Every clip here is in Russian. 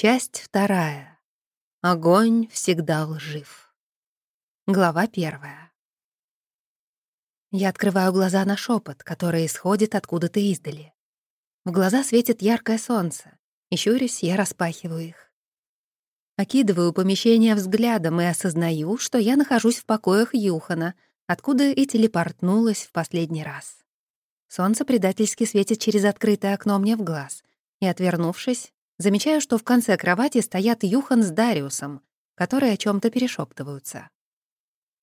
Часть вторая. Огонь всегда лжив. Глава первая. Я открываю глаза на шепот, который исходит откуда-то издали. В глаза светит яркое солнце, и щурюсь, я распахиваю их. Окидываю помещение взглядом и осознаю, что я нахожусь в покоях Юхана, откуда и телепортнулась в последний раз. Солнце предательски светит через открытое окно мне в глаз, и, отвернувшись, замечаю, что в конце кровати стоят Юхан с Дариусом, которые о чем то перешептываются.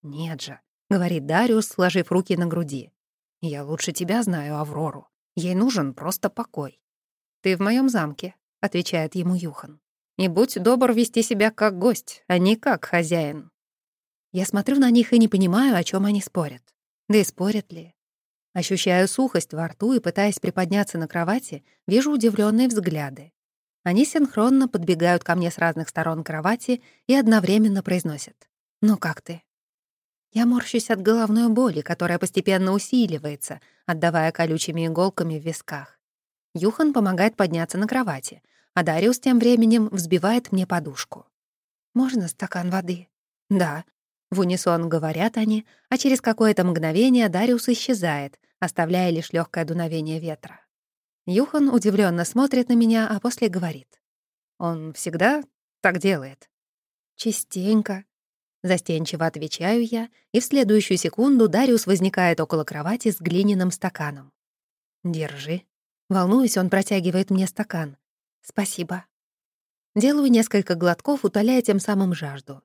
«Нет же», — говорит Дариус, сложив руки на груди. «Я лучше тебя знаю, Аврору. Ей нужен просто покой». «Ты в моем замке», — отвечает ему Юхан. «И будь добр вести себя как гость, а не как хозяин». Я смотрю на них и не понимаю, о чем они спорят. Да и спорят ли. Ощущаю сухость во рту и, пытаясь приподняться на кровати, вижу удивленные взгляды. Они синхронно подбегают ко мне с разных сторон кровати и одновременно произносят «Ну как ты?». Я морщусь от головной боли, которая постепенно усиливается, отдавая колючими иголками в висках. Юхан помогает подняться на кровати, а Дариус тем временем взбивает мне подушку. «Можно стакан воды?» «Да». В унисон говорят они, а через какое-то мгновение Дариус исчезает, оставляя лишь легкое дуновение ветра. Юхан удивленно смотрит на меня, а после говорит. «Он всегда так делает?» «Частенько». Застенчиво отвечаю я, и в следующую секунду Дариус возникает около кровати с глиняным стаканом. «Держи». Волнуюсь, он протягивает мне стакан. «Спасибо». Делаю несколько глотков, утоляя тем самым жажду.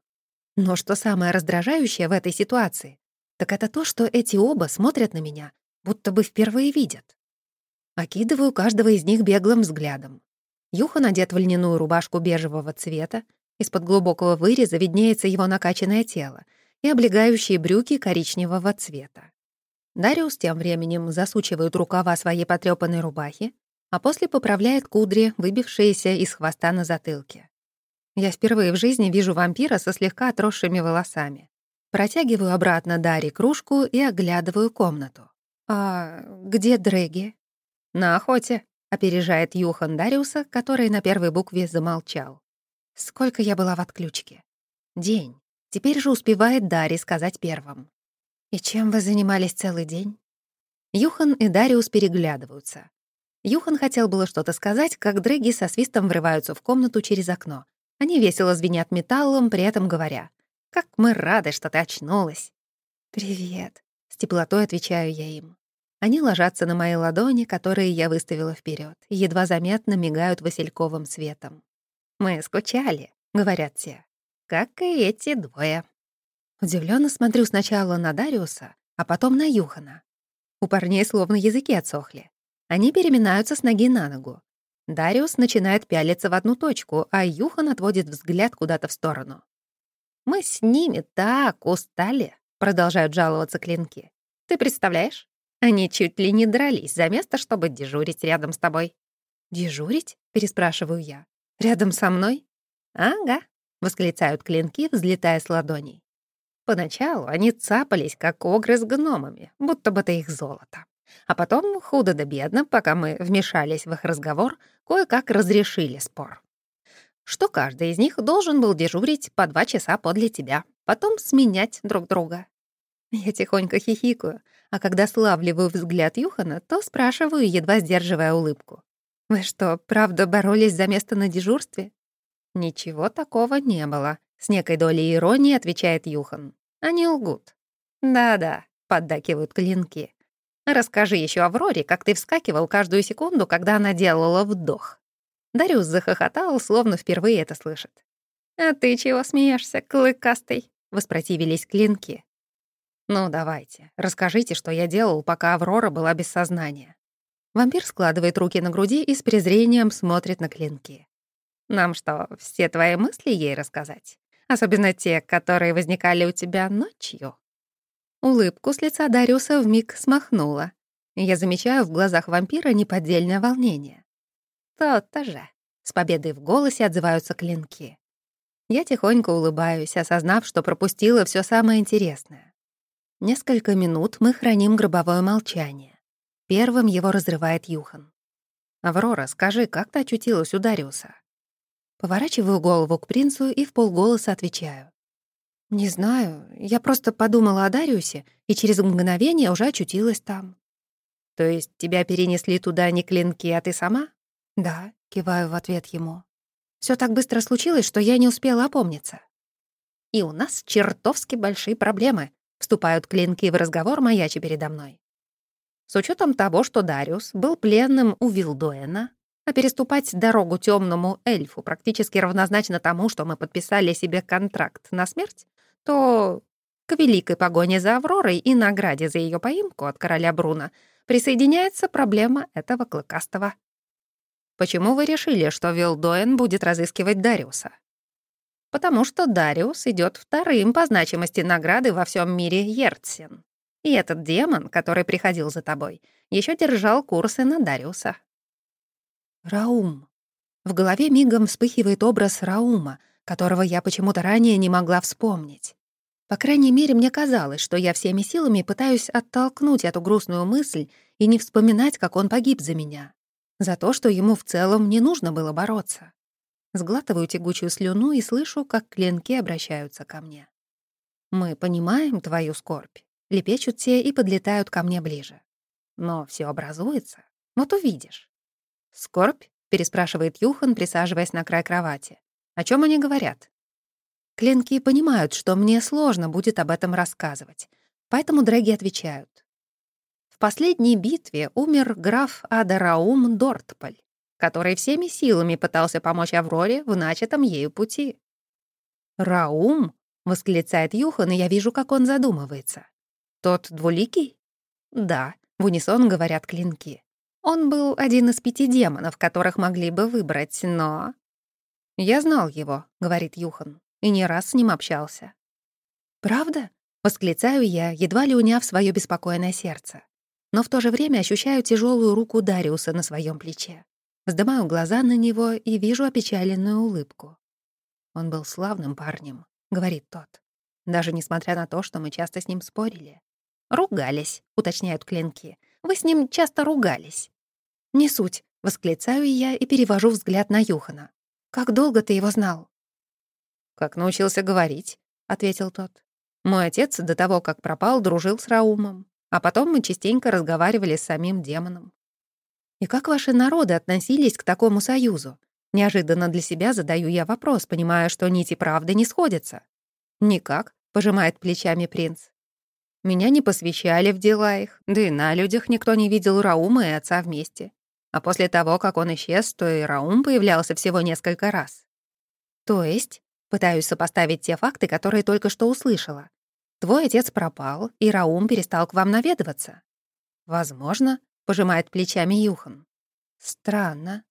Но что самое раздражающее в этой ситуации, так это то, что эти оба смотрят на меня, будто бы впервые видят. Окидываю каждого из них беглым взглядом. Юха надет в льняную рубашку бежевого цвета, из-под глубокого выреза виднеется его накачанное тело и облегающие брюки коричневого цвета. Дариус тем временем засучивает рукава своей потрёпанной рубахи, а после поправляет кудри, выбившиеся из хвоста на затылке. Я впервые в жизни вижу вампира со слегка отросшими волосами. Протягиваю обратно Даре кружку и оглядываю комнату. «А где Дрэги?» «На охоте», — опережает Юхан Дариуса, который на первой букве замолчал. «Сколько я была в отключке?» «День. Теперь же успевает Дари сказать первым». «И чем вы занимались целый день?» Юхан и Дариус переглядываются. Юхан хотел было что-то сказать, как дрыги со свистом врываются в комнату через окно. Они весело звенят металлом, при этом говоря. «Как мы рады, что ты очнулась!» «Привет», — с теплотой отвечаю я им. Они ложатся на мои ладони, которые я выставила вперед, едва заметно мигают васильковым светом. «Мы скучали», — говорят те, — «как и эти двое». Удивленно смотрю сначала на Дариуса, а потом на Юхана. У парней словно языки отсохли. Они переминаются с ноги на ногу. Дариус начинает пялиться в одну точку, а Юхан отводит взгляд куда-то в сторону. «Мы с ними так устали», — продолжают жаловаться клинки. «Ты представляешь? Они чуть ли не дрались за место, чтобы дежурить рядом с тобой. «Дежурить?» — переспрашиваю я. «Рядом со мной?» «Ага», — восклицают клинки, взлетая с ладоней. Поначалу они цапались, как огры с гномами, будто бы это их золото. А потом, худо да бедно, пока мы вмешались в их разговор, кое-как разрешили спор. Что каждый из них должен был дежурить по два часа подле тебя, потом сменять друг друга. Я тихонько хихикаю, а когда славливаю взгляд Юхана, то спрашиваю, едва сдерживая улыбку. «Вы что, правда боролись за место на дежурстве?» «Ничего такого не было», — с некой долей иронии отвечает Юхан. «Они лгут». «Да-да», — поддакивают клинки. «Расскажи еще Авроре, как ты вскакивал каждую секунду, когда она делала вдох». Дариус захохотал, словно впервые это слышит. «А ты чего смеешься, клыкастый?» — воспротивились клинки. «Ну, давайте, расскажите, что я делал, пока Аврора была без сознания». Вампир складывает руки на груди и с презрением смотрит на клинки. «Нам что, все твои мысли ей рассказать? Особенно те, которые возникали у тебя ночью?» Улыбку с лица Дариуса вмиг смахнула. Я замечаю в глазах вампира неподдельное волнение. «То-то же!» — с победой в голосе отзываются клинки. Я тихонько улыбаюсь, осознав, что пропустила все самое интересное. Несколько минут мы храним гробовое молчание. Первым его разрывает Юхан. «Аврора, скажи, как ты очутилась у Дариуса?» Поворачиваю голову к принцу и в полголоса отвечаю. «Не знаю, я просто подумала о Дариусе и через мгновение уже очутилась там». «То есть тебя перенесли туда не клинки, а ты сама?» «Да», — киваю в ответ ему. Все так быстро случилось, что я не успела опомниться. «И у нас чертовски большие проблемы», — вступают клинки в разговор, маячи передо мной. С учетом того, что Дариус был пленным у Вилдуэна, а переступать дорогу темному эльфу практически равнозначно тому, что мы подписали себе контракт на смерть, то к великой погоне за Авророй и награде за ее поимку от короля Бруна присоединяется проблема этого клыкастого. Почему вы решили, что Вилдоэн будет разыскивать Дариуса? Потому что Дариус идет вторым по значимости награды во всем мире Ерцин. И этот демон, который приходил за тобой, еще держал курсы на Дариуса. Раум. В голове мигом вспыхивает образ Раума, которого я почему-то ранее не могла вспомнить. По крайней мере, мне казалось, что я всеми силами пытаюсь оттолкнуть эту грустную мысль и не вспоминать, как он погиб за меня. За то, что ему в целом не нужно было бороться. Сглатываю тягучую слюну и слышу, как клинки обращаются ко мне. «Мы понимаем твою скорбь», — лепечут те и подлетают ко мне ближе. «Но все образуется. Вот увидишь». «Скорбь?» — переспрашивает Юхан, присаживаясь на край кровати. О чем они говорят? Клинки понимают, что мне сложно будет об этом рассказывать, поэтому драги отвечают. В последней битве умер граф Адараум Дортполь, который всеми силами пытался помочь Авроре в начатом ею пути. «Раум?» — восклицает Юхан, и я вижу, как он задумывается. «Тот двуликий?» «Да», — в унисон говорят клинки. Он был один из пяти демонов, которых могли бы выбрать, но... «Я знал его», — говорит Юхан, — «и не раз с ним общался». «Правда?» — восклицаю я, едва ли уняв свое беспокойное сердце. Но в то же время ощущаю тяжелую руку Дариуса на своем плече. Вздымаю глаза на него и вижу опечаленную улыбку. «Он был славным парнем», — говорит тот. «Даже несмотря на то, что мы часто с ним спорили». «Ругались», — уточняют клинки. «Вы с ним часто ругались». «Не суть», — восклицаю я и перевожу взгляд на Юхана. Как долго ты его знал?» «Как научился говорить», — ответил тот. «Мой отец до того, как пропал, дружил с Раумом, а потом мы частенько разговаривали с самим демоном». «И как ваши народы относились к такому союзу?» Неожиданно для себя задаю я вопрос, понимая, что нити правды не сходятся. «Никак», — пожимает плечами принц. «Меня не посвящали в дела их, да и на людях никто не видел Раума и отца вместе. А после того, как он исчез, то и Раум появлялся всего несколько раз. То есть, пытаюсь сопоставить те факты, которые только что услышала. Твой отец пропал, и Раум перестал к вам наведываться. Возможно, пожимает плечами Юхан. Странно.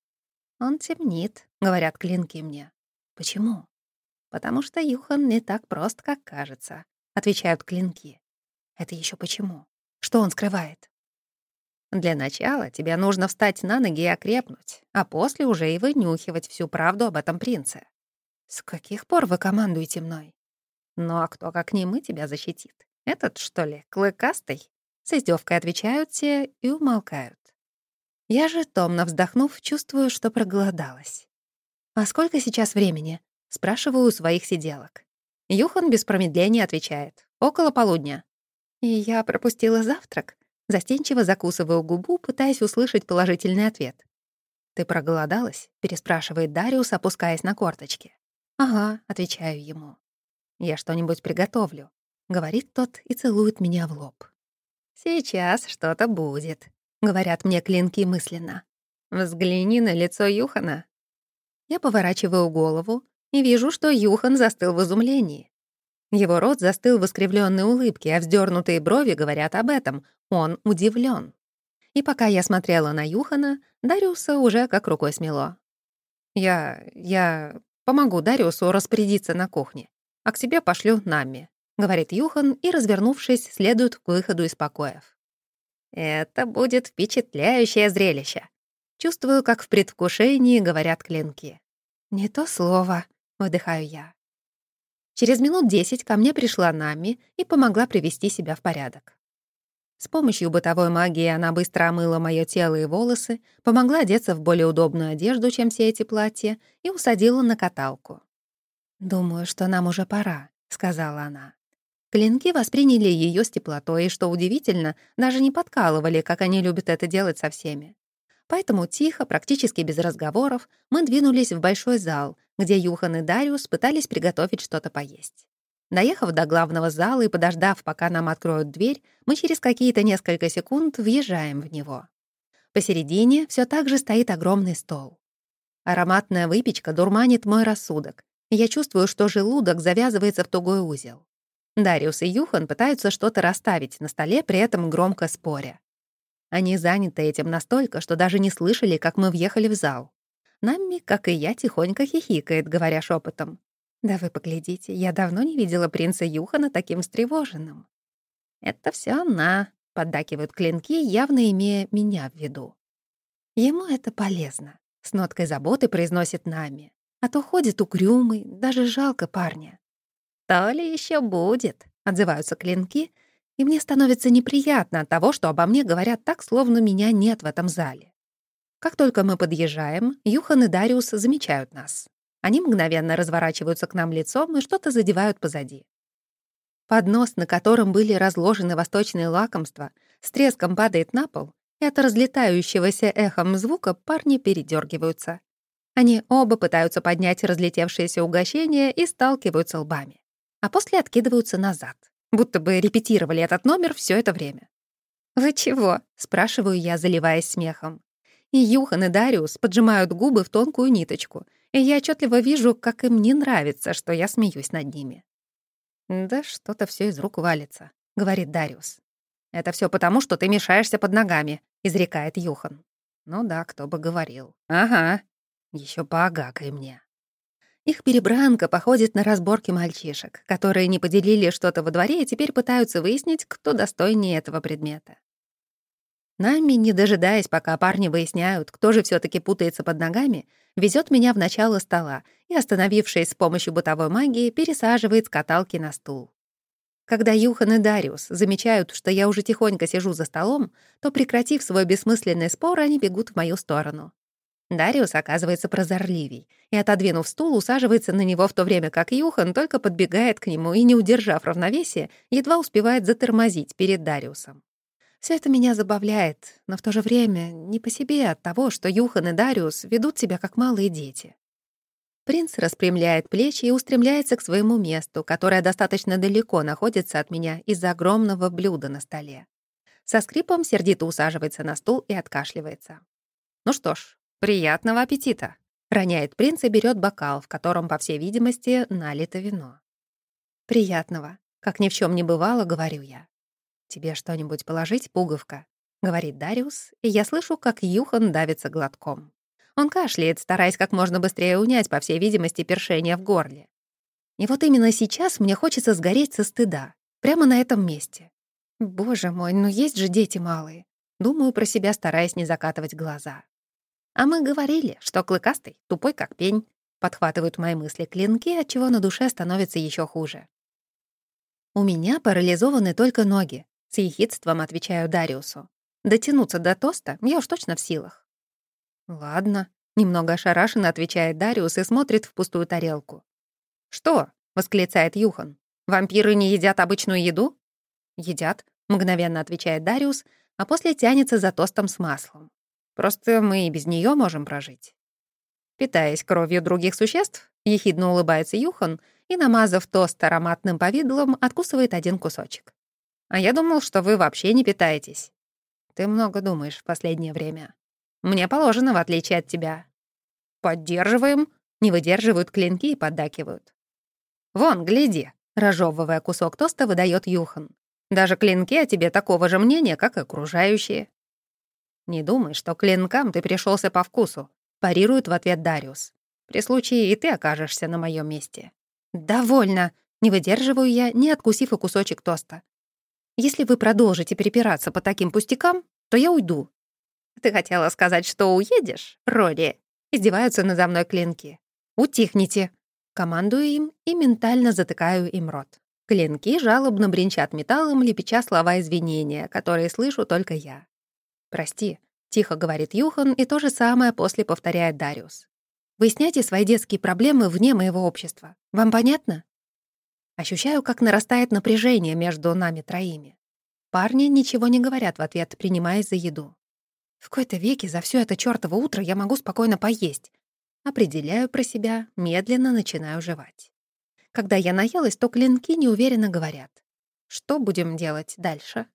Он темнит, говорят клинки мне. Почему? Потому что Юхан не так прост, как кажется, отвечают клинки. Это еще почему? Что он скрывает? Для начала тебе нужно встать на ноги и окрепнуть, а после уже и вынюхивать всю правду об этом принце. С каких пор вы командуете мной? Ну а кто, как не мы, тебя защитит? Этот, что ли, клыкастый? С издевкой отвечают те и умолкают. Я же, томно вздохнув, чувствую, что проголодалась. «А сколько сейчас времени?» — спрашиваю у своих сиделок. Юхан без промедления отвечает. «Около полудня». «И я пропустила завтрак?» Застенчиво закусываю губу, пытаясь услышать положительный ответ. «Ты проголодалась?» — переспрашивает Дариус, опускаясь на корточки. «Ага», — отвечаю ему. «Я что-нибудь приготовлю», — говорит тот и целует меня в лоб. «Сейчас что-то будет», — говорят мне клинки мысленно. «Взгляни на лицо Юхана». Я поворачиваю голову и вижу, что Юхан застыл в изумлении. Его рот застыл в искривленной улыбке, а вздернутые брови говорят об этом. Он удивлен. И пока я смотрела на Юхана, Дариуса уже как рукой смело. «Я... я помогу Дариусу распорядиться на кухне, а к себе пошлю Нами», — говорит Юхан и, развернувшись, следует к выходу из покоев. «Это будет впечатляющее зрелище», Чувствую, как в предвкушении говорят клинки. «Не то слово», — выдыхаю я. Через минут десять ко мне пришла Нами и помогла привести себя в порядок. С помощью бытовой магии она быстро омыла моё тело и волосы, помогла одеться в более удобную одежду, чем все эти платья, и усадила на каталку. «Думаю, что нам уже пора», — сказала она. Клинки восприняли ее с теплотой, и, что удивительно, даже не подкалывали, как они любят это делать со всеми. Поэтому тихо, практически без разговоров, мы двинулись в большой зал, где Юхан и Дариус пытались приготовить что-то поесть. Доехав до главного зала и подождав, пока нам откроют дверь, мы через какие-то несколько секунд въезжаем в него. Посередине все так же стоит огромный стол. Ароматная выпечка дурманит мой рассудок, я чувствую, что желудок завязывается в тугой узел. Дариус и Юхан пытаются что-то расставить на столе, при этом громко споря. Они заняты этим настолько, что даже не слышали, как мы въехали в зал. Намми, как и я, тихонько хихикает, говоря шепотом. «Да вы поглядите, я давно не видела принца Юхана таким встревоженным». «Это все она», — поддакивают клинки, явно имея меня в виду. Ему это полезно. С ноткой заботы произносит Нами. А то ходит угрюмый, даже жалко парня. «То ли еще будет», — отзываются клинки, и мне становится неприятно от того, что обо мне говорят так, словно меня нет в этом зале. Как только мы подъезжаем, Юхан и Дариус замечают нас. Они мгновенно разворачиваются к нам лицом и что-то задевают позади. Поднос, на котором были разложены восточные лакомства, с треском падает на пол, и от разлетающегося эхом звука парни передергиваются. Они оба пытаются поднять разлетевшееся угощение и сталкиваются лбами а после откидываются назад, будто бы репетировали этот номер все это время. «Вы чего?» — спрашиваю я, заливаясь смехом. И Юхан и Дариус поджимают губы в тонкую ниточку, и я отчетливо вижу, как им не нравится, что я смеюсь над ними. «Да что-то все из рук валится», — говорит Дариус. «Это все потому, что ты мешаешься под ногами», — изрекает Юхан. «Ну да, кто бы говорил». «Ага, еще поагакай мне». Их перебранка походит на разборки мальчишек, которые не поделили что-то во дворе и теперь пытаются выяснить, кто достойнее этого предмета. Нами, не дожидаясь, пока парни выясняют, кто же все таки путается под ногами, везет меня в начало стола и, остановившись с помощью бытовой магии, пересаживает с каталки на стул. Когда Юхан и Дариус замечают, что я уже тихонько сижу за столом, то, прекратив свой бессмысленный спор, они бегут в мою сторону. Дариус оказывается прозорливей и, отодвинув стул, усаживается на него в то время, как Юхан только подбегает к нему и, не удержав равновесия, едва успевает затормозить перед Дариусом. Все это меня забавляет, но в то же время не по себе от того, что Юхан и Дариус ведут себя как малые дети. Принц распрямляет плечи и устремляется к своему месту, которое достаточно далеко находится от меня из-за огромного блюда на столе. Со скрипом сердито усаживается на стул и откашливается. Ну что ж, «Приятного аппетита!» — роняет принц и берет бокал, в котором, по всей видимости, налито вино. «Приятного!» — как ни в чем не бывало, говорю я. «Тебе что-нибудь положить, пуговка?» — говорит Дариус, и я слышу, как Юхан давится глотком. Он кашляет, стараясь как можно быстрее унять, по всей видимости, першение в горле. И вот именно сейчас мне хочется сгореть со стыда, прямо на этом месте. Боже мой, ну есть же дети малые. Думаю про себя, стараясь не закатывать глаза. А мы говорили, что клыкастый тупой как пень. Подхватывают мои мысли клинки, отчего на душе становится еще хуже. У меня парализованы только ноги. С ехидством отвечаю Дариусу. Дотянуться до тоста я уж точно в силах. Ладно, немного ошарашенно отвечает Дариус и смотрит в пустую тарелку. Что? восклицает Юхан. Вампиры не едят обычную еду? Едят, мгновенно отвечает Дариус, а после тянется за тостом с маслом. Просто мы и без нее можем прожить. Питаясь кровью других существ, ехидно улыбается Юхан и, намазав тост ароматным повидлом, откусывает один кусочек. А я думал, что вы вообще не питаетесь. Ты много думаешь в последнее время. Мне положено, в отличие от тебя. Поддерживаем, не выдерживают клинки и поддакивают. Вон, гляди, разжевывая кусок тоста, выдает Юхан. Даже клинки о тебе такого же мнения, как и окружающие. «Не думай, что клинкам ты пришелся по вкусу», — парирует в ответ Дариус. «При случае и ты окажешься на моем месте». «Довольно!» — не выдерживаю я, не откусив и кусочек тоста. «Если вы продолжите перепираться по таким пустякам, то я уйду». «Ты хотела сказать, что уедешь, Рори?» Издеваются надо мной клинки. «Утихните!» Командую им и ментально затыкаю им рот. Клинки жалобно бренчат металлом, лепеча слова извинения, которые слышу только я. «Прости», — тихо говорит Юхан, и то же самое после повторяет Дариус. «Выясняйте свои детские проблемы вне моего общества. Вам понятно?» Ощущаю, как нарастает напряжение между нами троими. Парни ничего не говорят в ответ, принимаясь за еду. В какой-то веке за все это чёртово утро я могу спокойно поесть. Определяю про себя, медленно начинаю жевать. Когда я наелась, то клинки неуверенно говорят. Что будем делать дальше?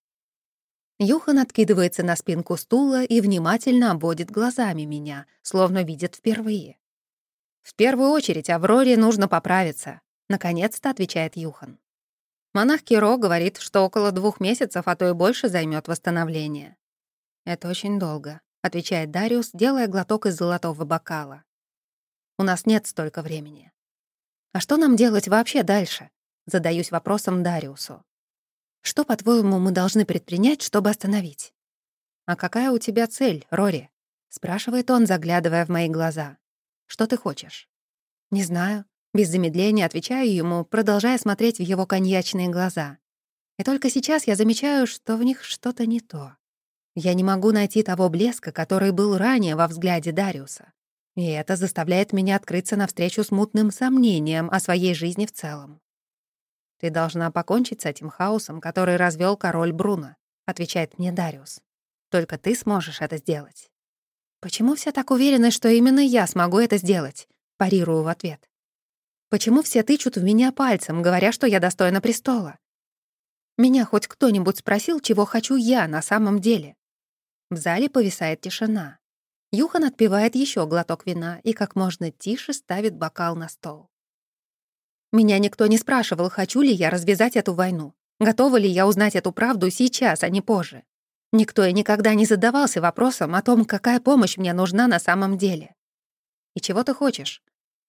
Юхан откидывается на спинку стула и внимательно обводит глазами меня, словно видит впервые. «В первую очередь Авроре нужно поправиться», — наконец-то отвечает Юхан. Монах Киро говорит, что около двух месяцев, а то и больше займет восстановление. «Это очень долго», — отвечает Дариус, делая глоток из золотого бокала. «У нас нет столько времени». «А что нам делать вообще дальше?» — задаюсь вопросом Дариусу. «Что, по-твоему, мы должны предпринять, чтобы остановить?» «А какая у тебя цель, Рори?» — спрашивает он, заглядывая в мои глаза. «Что ты хочешь?» «Не знаю». Без замедления отвечаю ему, продолжая смотреть в его коньячные глаза. И только сейчас я замечаю, что в них что-то не то. Я не могу найти того блеска, который был ранее во взгляде Дариуса. И это заставляет меня открыться навстречу смутным сомнениям о своей жизни в целом. «Ты должна покончить с этим хаосом, который развел король Бруно», — отвечает мне Дариус. «Только ты сможешь это сделать». «Почему все так уверены, что именно я смогу это сделать?» — парирую в ответ. «Почему все тычут в меня пальцем, говоря, что я достойна престола? Меня хоть кто-нибудь спросил, чего хочу я на самом деле? В зале повисает тишина. Юхан отпивает еще глоток вина и как можно тише ставит бокал на стол. Меня никто не спрашивал, хочу ли я развязать эту войну, готова ли я узнать эту правду сейчас, а не позже. Никто и никогда не задавался вопросом о том, какая помощь мне нужна на самом деле. «И чего ты хочешь?»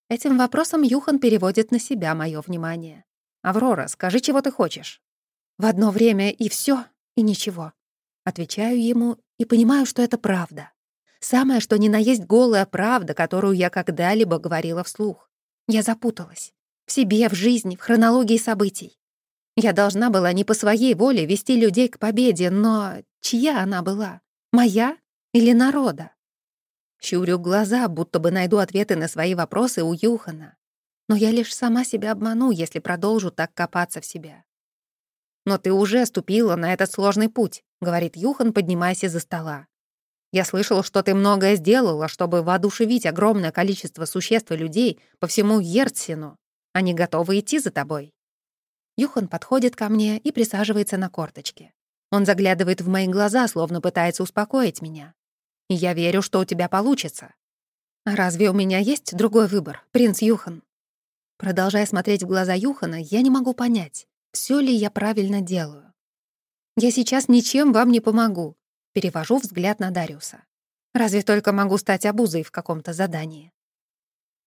Этим вопросом Юхан переводит на себя мое внимание. «Аврора, скажи, чего ты хочешь?» «В одно время и все, и ничего». Отвечаю ему и понимаю, что это правда. Самое, что ни на есть голая правда, которую я когда-либо говорила вслух. Я запуталась. В себе, в жизни, в хронологии событий. Я должна была не по своей воле вести людей к победе, но чья она была? Моя или народа? Щурю глаза, будто бы найду ответы на свои вопросы у Юхана. Но я лишь сама себя обману, если продолжу так копаться в себя. «Но ты уже ступила на этот сложный путь», — говорит Юхан, поднимаясь из-за стола. «Я слышал, что ты многое сделала, чтобы воодушевить огромное количество существ и людей по всему Ертсину. Они готовы идти за тобой». Юхан подходит ко мне и присаживается на корточке. Он заглядывает в мои глаза, словно пытается успокоить меня. Я верю, что у тебя получится. А разве у меня есть другой выбор, принц Юхан? Продолжая смотреть в глаза Юхана, я не могу понять, все ли я правильно делаю. Я сейчас ничем вам не помогу. Перевожу взгляд на Дариуса. Разве только могу стать обузой в каком-то задании.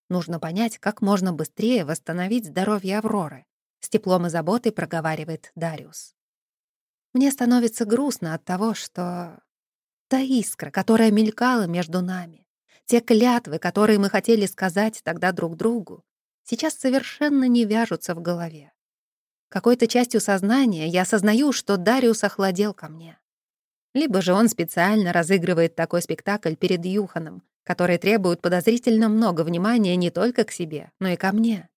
Нужно понять, как можно быстрее восстановить здоровье Авроры. С теплом и заботой проговаривает Дариус. Мне становится грустно от того, что... Та искра, которая мелькала между нами, те клятвы, которые мы хотели сказать тогда друг другу, сейчас совершенно не вяжутся в голове. Какой-то частью сознания я осознаю, что Дариус охладел ко мне. Либо же он специально разыгрывает такой спектакль перед Юханом, который требует подозрительно много внимания не только к себе, но и ко мне.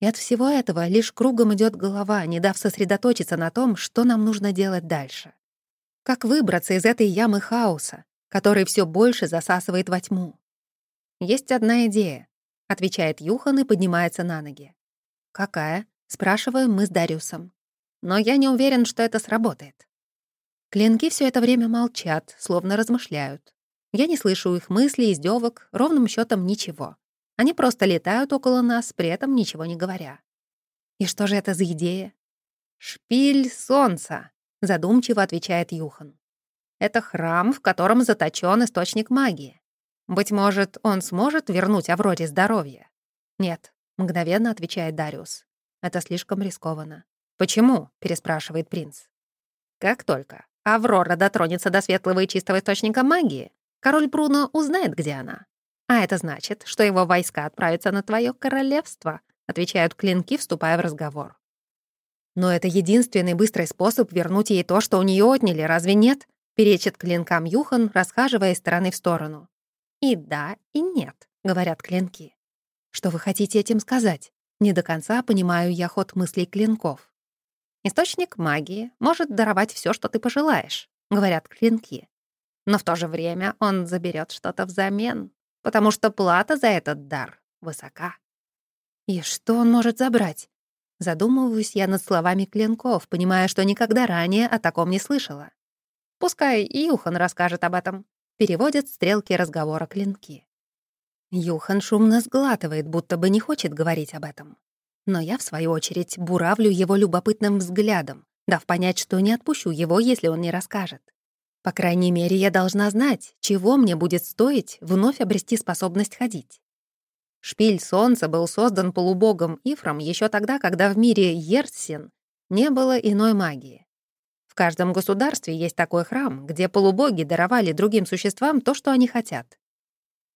И от всего этого лишь кругом идет голова, не дав сосредоточиться на том, что нам нужно делать дальше. Как выбраться из этой ямы хаоса, который все больше засасывает во тьму? «Есть одна идея», — отвечает Юхан и поднимается на ноги. «Какая?» Спрашиваем мы с Дариусом. Но я не уверен, что это сработает. Клинки все это время молчат, словно размышляют. Я не слышу их мыслей, издевок, ровным счетом ничего. Они просто летают около нас, при этом ничего не говоря. И что же это за идея? «Шпиль солнца», — задумчиво отвечает Юхан. «Это храм, в котором заточен источник магии. Быть может, он сможет вернуть Авроре здоровье?» «Нет», — мгновенно отвечает Дариус. Это слишком рискованно. «Почему?» — переспрашивает принц. «Как только Аврора дотронется до светлого и чистого источника магии, король Бруно узнает, где она. А это значит, что его войска отправятся на твое королевство», — отвечают клинки, вступая в разговор. Но это единственный быстрый способ вернуть ей то, что у нее отняли, разве нет? Перечит клинкам Юхан, расхаживая из стороны в сторону. И да, и нет, говорят клинки. Что вы хотите этим сказать? Не до конца понимаю я ход мыслей клинков. Источник магии может даровать все, что ты пожелаешь, говорят клинки. Но в то же время он заберет что-то взамен, потому что плата за этот дар высока. И что он может забрать? Задумываюсь я над словами клинков, понимая, что никогда ранее о таком не слышала. Пускай Юхан расскажет об этом. Переводят стрелки разговора клинки. Юхан шумно сглатывает, будто бы не хочет говорить об этом. Но я, в свою очередь, буравлю его любопытным взглядом, дав понять, что не отпущу его, если он не расскажет. По крайней мере, я должна знать, чего мне будет стоить вновь обрести способность ходить. Шпиль солнца был создан полубогом Ифром еще тогда, когда в мире Ерсин не было иной магии. В каждом государстве есть такой храм, где полубоги даровали другим существам то, что они хотят.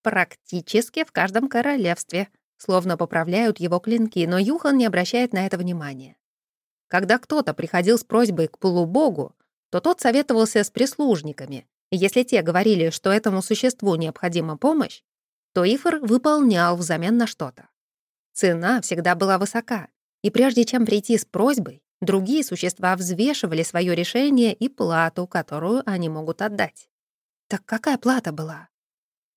Практически в каждом королевстве, словно поправляют его клинки, но Юхан не обращает на это внимания. Когда кто-то приходил с просьбой к полубогу, то тот советовался с прислужниками, и если те говорили, что этому существу необходима помощь, то Ифор выполнял взамен на что-то. Цена всегда была высока, и прежде чем прийти с просьбой, другие существа взвешивали свое решение и плату, которую они могут отдать. Так какая плата была?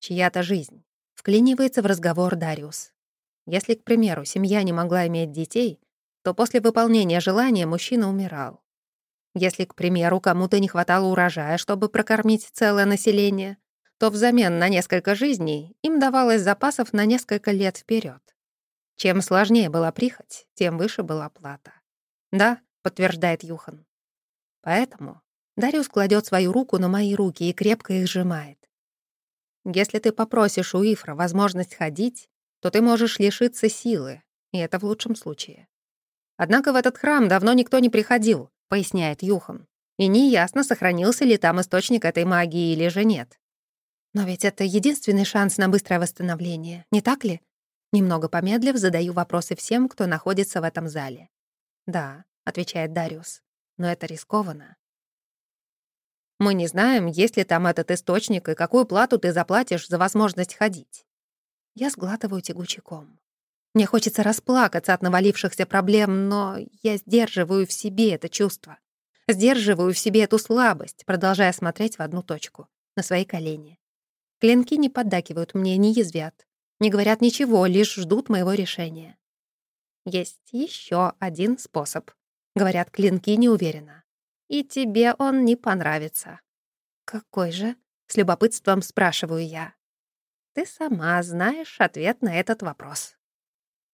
Чья-то жизнь. Вклинивается в разговор Дариус. Если, к примеру, семья не могла иметь детей, то после выполнения желания мужчина умирал. Если, к примеру, кому-то не хватало урожая, чтобы прокормить целое население, то взамен на несколько жизней им давалось запасов на несколько лет вперед. Чем сложнее была прихоть, тем выше была плата. «Да», — подтверждает Юхан. Поэтому Дариус кладет свою руку на мои руки и крепко их сжимает. Если ты попросишь у Ифра возможность ходить, то ты можешь лишиться силы, и это в лучшем случае. Однако в этот храм давно никто не приходил, поясняет Юхан. И неясно, сохранился ли там источник этой магии или же нет. Но ведь это единственный шанс на быстрое восстановление, не так ли? Немного помедлив, задаю вопросы всем, кто находится в этом зале. «Да», — отвечает Дариус, — «но это рискованно». «Мы не знаем, есть ли там этот источник и какую плату ты заплатишь за возможность ходить». Я сглатываю тягучий ком. Мне хочется расплакаться от навалившихся проблем, но я сдерживаю в себе это чувство. Сдерживаю в себе эту слабость, продолжая смотреть в одну точку, на свои колени. Клинки не поддакивают мне, не язвят. Не говорят ничего, лишь ждут моего решения. Есть еще один способ. Говорят клинки неуверенно. И тебе он не понравится. Какой же? С любопытством спрашиваю я. Ты сама знаешь ответ на этот вопрос.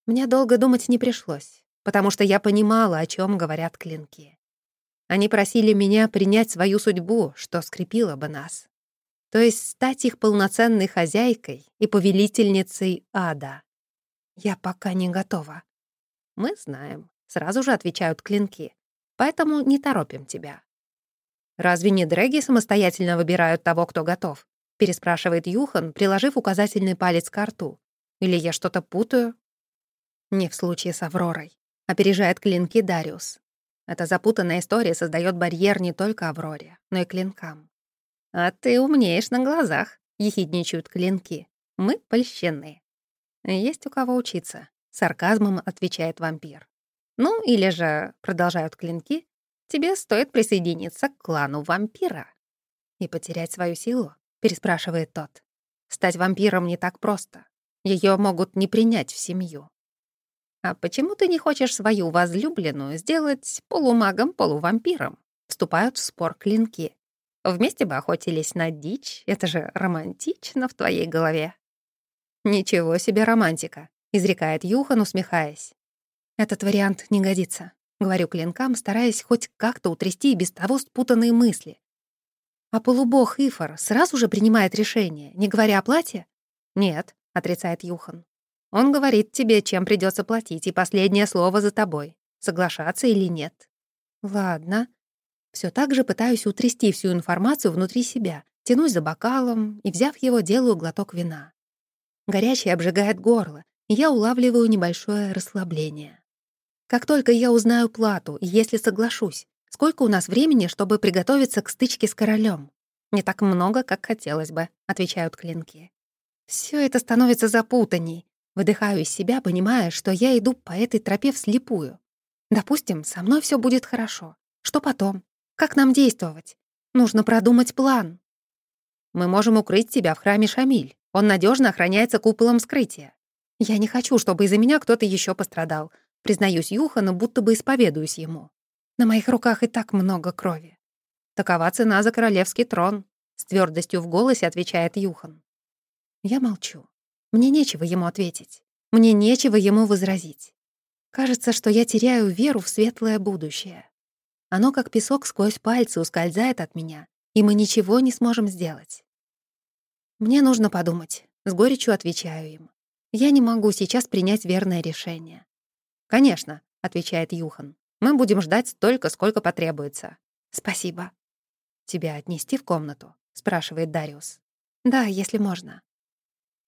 Мне долго думать не пришлось, потому что я понимала, о чем говорят клинки. Они просили меня принять свою судьбу, что скрепило бы нас то есть стать их полноценной хозяйкой и повелительницей ада. Я пока не готова. Мы знаем, сразу же отвечают клинки, поэтому не торопим тебя. Разве не дрэги самостоятельно выбирают того, кто готов? переспрашивает Юхан, приложив указательный палец к рту. Или я что-то путаю? Не в случае с Авророй. Опережает клинки Дариус. Эта запутанная история создает барьер не только Авроре, но и клинкам. «А ты умнеешь на глазах», — ехидничают клинки. «Мы польщены». «Есть у кого учиться», — сарказмом отвечает вампир. «Ну, или же», — продолжают клинки, «тебе стоит присоединиться к клану вампира». «И потерять свою силу?» — переспрашивает тот. «Стать вампиром не так просто. Ее могут не принять в семью». «А почему ты не хочешь свою возлюбленную сделать полумагом-полувампиром?» Вступают в спор клинки. Вместе бы охотились на дичь. Это же романтично в твоей голове. «Ничего себе романтика», — изрекает Юхан, усмехаясь. «Этот вариант не годится», — говорю клинкам, стараясь хоть как-то утрясти и без того спутанные мысли. «А полубог Ифор сразу же принимает решение, не говоря о плате?» «Нет», — отрицает Юхан. «Он говорит тебе, чем придется платить, и последнее слово за тобой, соглашаться или нет». «Ладно», все так же пытаюсь утрясти всю информацию внутри себя, тянусь за бокалом и, взяв его, делаю глоток вина. Горячий обжигает горло, и я улавливаю небольшое расслабление. Как только я узнаю плату, и если соглашусь, сколько у нас времени, чтобы приготовиться к стычке с королем? Не так много, как хотелось бы, отвечают клинки. Все это становится запутанней. Выдыхаю из себя, понимая, что я иду по этой тропе вслепую. Допустим, со мной все будет хорошо. Что потом? Как нам действовать? Нужно продумать план. Мы можем укрыть тебя в храме Шамиль. Он надежно охраняется куполом скрытия. Я не хочу, чтобы из-за меня кто-то еще пострадал. Признаюсь Юхану, будто бы исповедуюсь ему. На моих руках и так много крови. Такова цена за королевский трон, с твердостью в голосе отвечает Юхан. Я молчу. Мне нечего ему ответить. Мне нечего ему возразить. Кажется, что я теряю веру в светлое будущее. Оно, как песок, сквозь пальцы ускользает от меня, и мы ничего не сможем сделать. Мне нужно подумать. С горечью отвечаю им. Я не могу сейчас принять верное решение. «Конечно», — отвечает Юхан. «Мы будем ждать столько, сколько потребуется». «Спасибо». «Тебя отнести в комнату?» — спрашивает Дариус. «Да, если можно».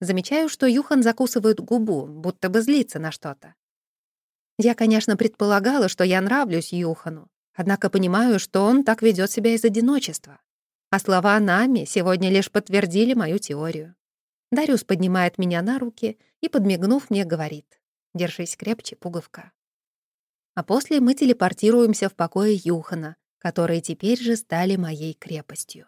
Замечаю, что Юхан закусывает губу, будто бы злится на что-то. Я, конечно, предполагала, что я нравлюсь Юхану, однако понимаю, что он так ведет себя из одиночества. А слова Нами сегодня лишь подтвердили мою теорию. Дариус поднимает меня на руки и, подмигнув мне, говорит «Держись крепче, пуговка». А после мы телепортируемся в покое Юхана, которые теперь же стали моей крепостью.